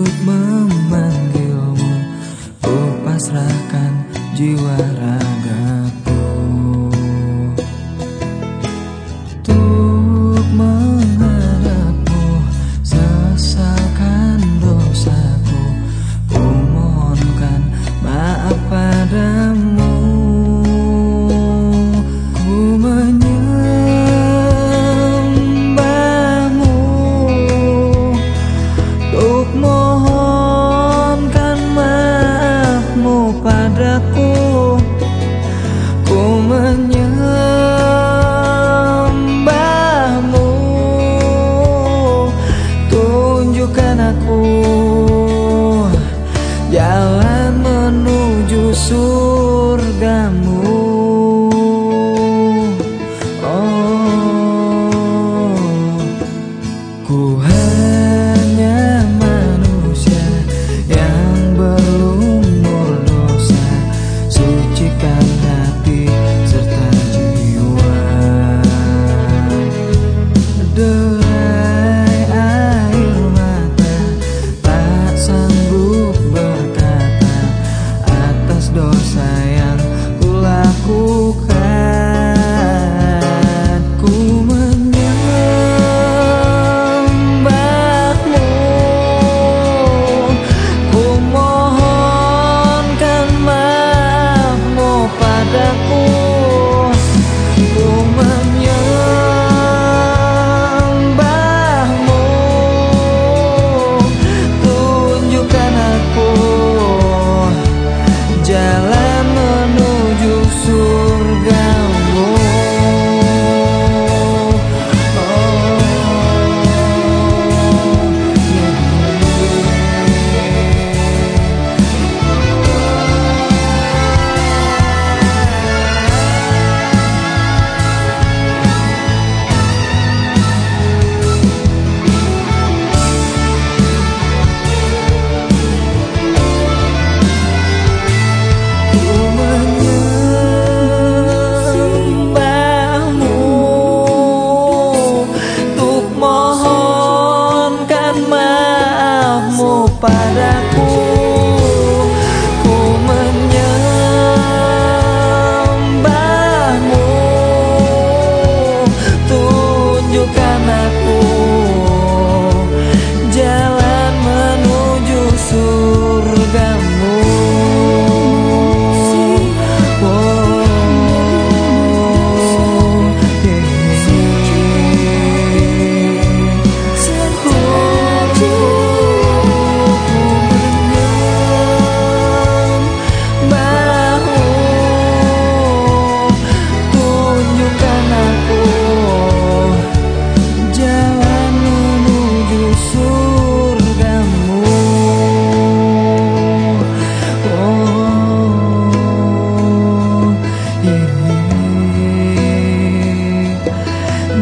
Bersujud memanggilmu Ku pasrahkan jiwa ragaku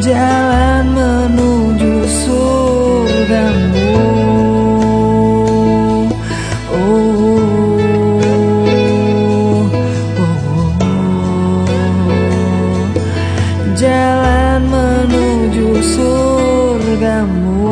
jalan menuju surgamu. Oh, oh, oh, Jalan menuju surgamu